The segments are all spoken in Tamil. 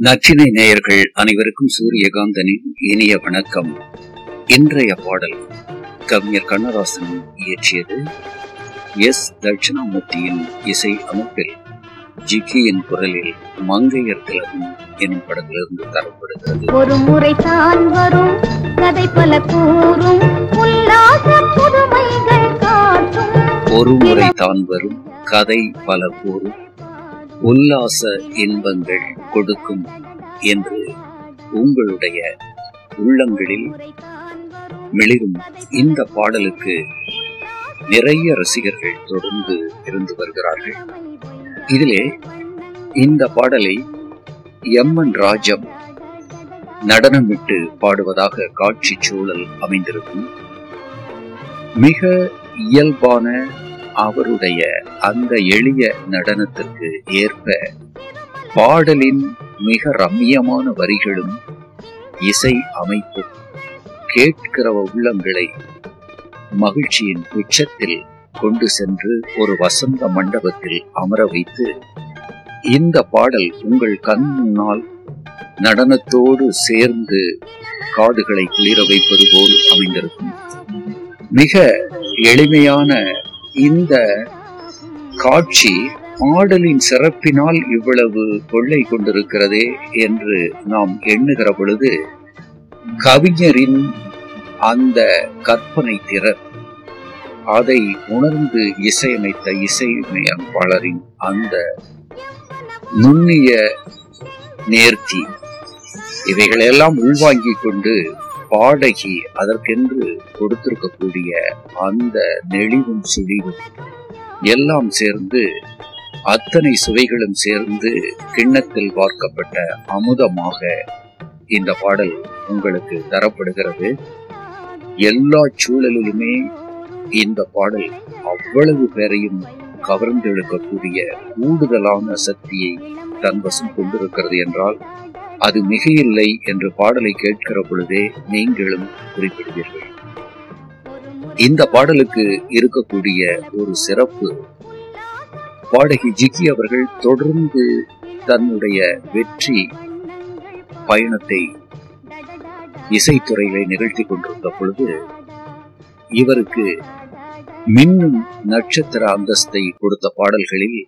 நற்றினை நேயர்கள் அனைவருக்கும் சூரியகாந்தனின் இனிய வணக்கம். இன்றைய பாடல் கவிஞர் கண்ணதாசன் இயற்றியது எஸ். தட்சிணாமூர்த்தியின் இசை அமைப்பில் ஜிக்கியின் குரலில் மங்கையர் திலகம் எனும் படத்திலிருந்து தரப்படுகிறது. ஒரு முறை தான் வரும் கதை பல கூறும் ஒரு முறை தான் வரும் கதை பல கூறும். உல்லாச இன்பங்கள் கொடுக்கும் என்று உங்களுடைய உள்ளங்களில் மிளிரும் இந்த பாடலுக்கு நிறைய ரசிகர்கள் தொடர்ந்து இருந்து வருகிறார்கள். இதிலே இந்த பாடலை எம் என் ராஜம் நடனமிட்டு பாடுவதாக காட்சி சூழல் அமைந்திருக்கும் மிக இயல்பான அவருடைய அந்த எளிய நடனத்திற்கு ஏற்ப பாடலின் மிக ரம்மியமான வரிகளும் இசை அமைப்பும் கேட்கிற உள்ளங்களை மகிழ்ச்சியின் உச்சத்தில் கொண்டு சென்று ஒரு வசந்த மண்டபத்தில் அமர வைத்து இந்த பாடல் உங்கள் கண் முன்னால் நடனத்தோடு சேர்ந்து காடுகளை குளிர வைப்பது போல் அமைந்திருக்கும். மிக எளிமையான இந்த காட்சி பாடலின் சிறப்பினால் இவ்வளவு கொள்ளை கொண்டிருக்கிறதே என்று நாம் எண்ணுகிற பொழுது கவிஞரின் அந்த கற்பனை திறன் அதை உணர்ந்து இசையமைத்த இசையமைப்பாளரின் அந்த நுண்ணிய நேர்த்தி இவைகளெல்லாம் உள்வாங்கிக் கொண்டு பாடகி அதற்கென்று கொடுத்திருக்கக்கூடிய அந்த நெளிவும் சுழிவும் எல்லாம் சேர்ந்து அத்தனை சுவைகளும் சேர்ந்து கிண்ணத்தில் பார்க்கப்பட்ட அமுதமாக இந்த பாடல் உங்களுக்கு தரப்படுகிறது. எல்லா சூழலிலுமே இந்த பாடல் அவ்வளவு பேரையும் கவர்ந்தெழுக்கக்கூடிய கூடுதலான சக்தியை தன்வசம் கொண்டிருக்கிறது என்றால் அது மிகையில்லை என்று பாடலை கேட்கிற பொழுதே நீங்களும் குறிப்பிடுவீர்கள். இந்த பாடலுக்கு இருக்கக்கூடிய ஒரு சிறப்பு பாடகி ஜிக்கி அவர்கள் தொடர்ந்து தன்னுடைய வெற்றி பயணத்தை இசைத்துறையில நிகழ்த்தி கொண்டிருந்த பொழுது இவருக்கு மின்னும் நட்சத்திர அந்தஸ்தை கொடுத்த பாடல்களில்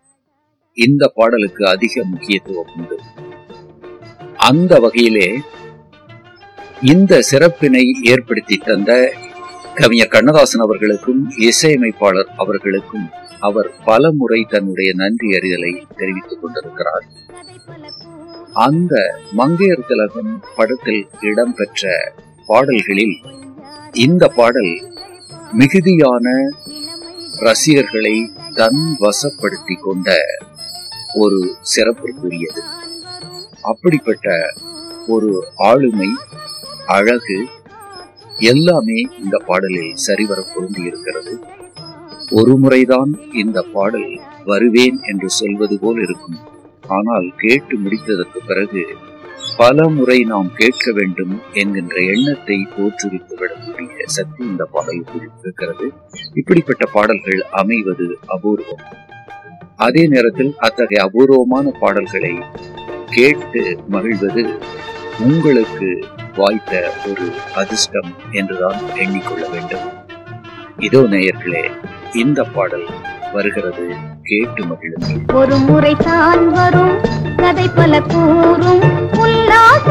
இந்த பாடலுக்கு அதிக முக்கியத்துவம் உண்டு. அந்த வகையிலே இந்த சிறப்பினை ஏற்படுத்தி தந்த கவிஞர் கண்ணதாசன் அவர்களுக்கும் இசையமைப்பாளர் அவர்களுக்கும் அவர் பல முறை தன்னுடைய நன்றி அறிதலை தெரிவித்துக் கொண்டிருக்கிறார். அந்த மங்கையர் திலகம் படத்தில் இடம்பெற்ற பாடல்களில் இந்த பாடல் மிகுதியான ரசிகர்களை தன் வசப்படுத்தி கொண்ட ஒரு சிறப்பிற்குரியது அப்படிப்பட்ட ஒரு ஆளுமை அழகு எல்லாமே இந்த பாடலில் சரிவர பொருந்தி இருக்கிறது. ஒரு முறைதான் இந்த பாடல் வருவேன் என்று சொல்வது போல் இருக்கும். ஆனால் கேட்டு முடித்ததற்கு பிறகு பல முறை நாம் கேட்க வேண்டும் என்கின்ற எண்ணத்தை தோற்றுவித்து விடக்கூடிய சக்தி இந்த பாடலுக்கு இருக்கிறது. இப்படிப்பட்ட பாடல்கள் அமைவது அபூர்வம். அதே நேரத்தில் அத்தகைய அபூர்வமான பாடல்களை கேட்டு மகிழ்வது உங்களுக்கு வாய்த்த ஒரு அதிர்ஷ்டம் என்றுதான் எண்ணிக்கொள்ள வேண்டும். இதோ நேயர்களே இந்த பாடல் வருகிறது. கேட்டு மகிழுங்கள். ஒரு முறை தான் வரும் கதை பல கூறும் உல்லாச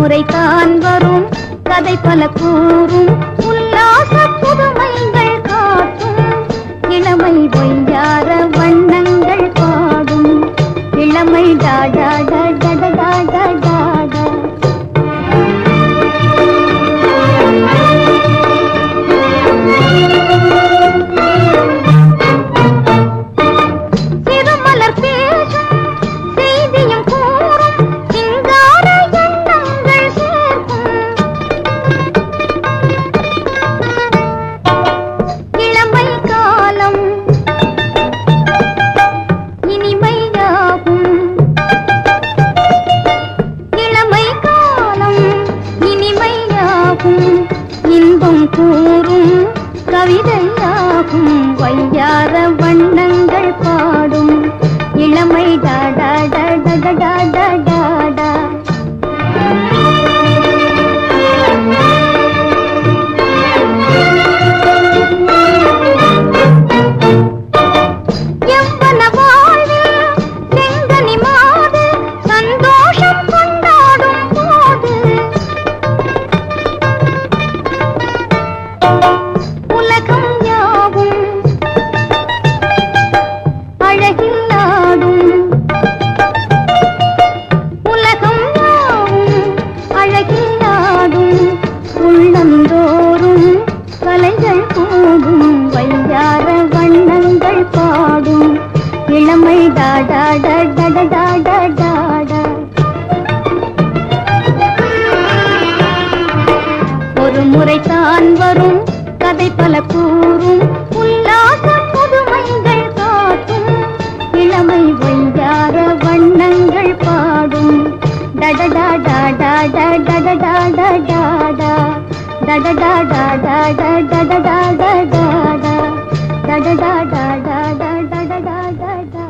முறை தான் வரும். கதை பல கூறும். உல்லாச புதுமைகள் காட்டும். இளமை ஒய்யார வண்ணங்கள் பாடும். இளமை டாடாடா இன்பம் கூறும் கவிதை ஒரு வரும் கதை பல கூறும் உல்லாசம் புதுமைகள் காட்டும் இளமை வையார வண்ணங்கள் பாடும் டடடா டாடா டடடா டாடா டாடா டடடா டாடா டடடா டாடா டடடா டாடா